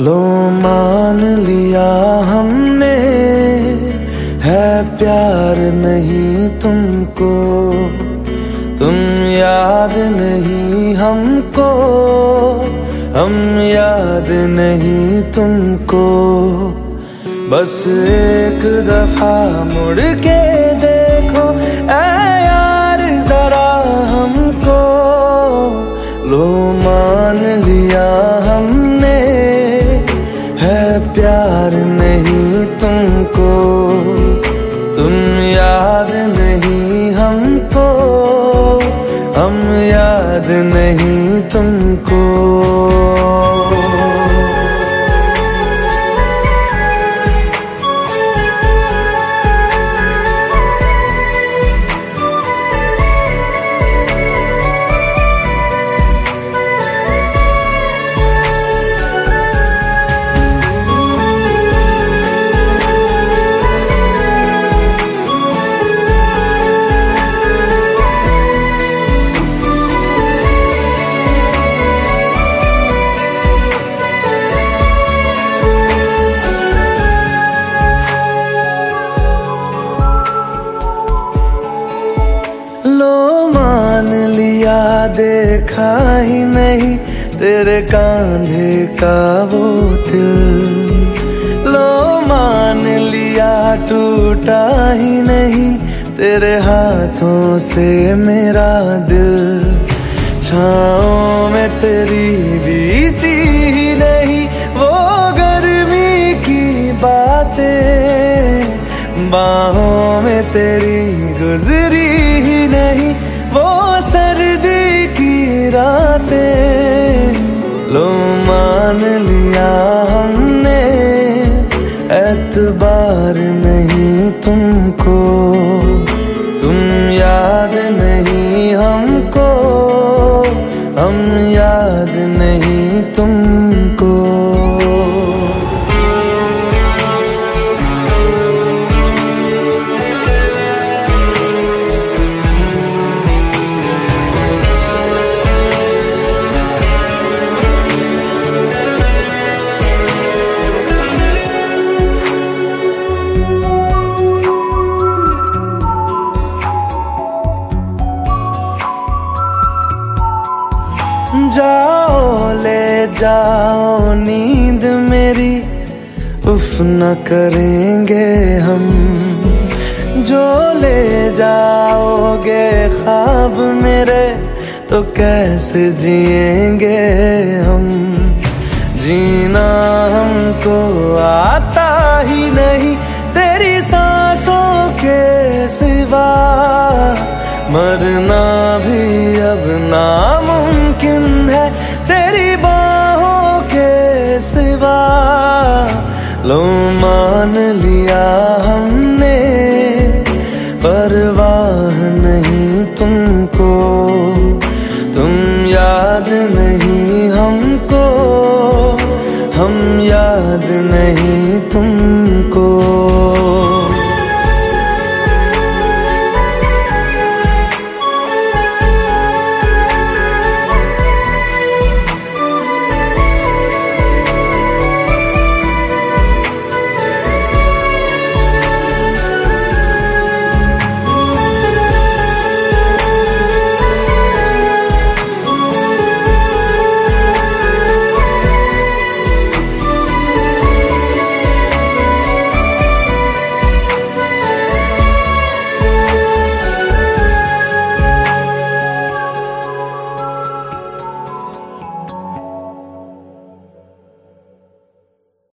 लो मान लिया हमने, है प्यार नहीं तुमको, तुम याद नहीं हमको, हम याद नहीं तुमको। बस एक दफ़ा मुड़ के प्यार नहीं तुमको। तुम याद नहीं हमको। हम याद नहीं तुमको। देखा ही नहीं तेरे कांधे का वो दिल। लो मान लिया, टूटा ही नहीं तेरे हाथों से मेरा दिल। छाओ में तेरी बीती ही नहीं वो गर्मी की बातें। बाहों में तेरी गुजरी एतबार नहीं तुमको। ले जाओ, नींद मेरी उफ न करेंगे हम। जो ले जाओगे ख्वाब मेरे तो कैसे जिएँगे हम? जीना हमको आता ही नहीं, तेरी सांसों के सिवा। मरना भी अब नामुमकिन हम याद नहीं तुमको।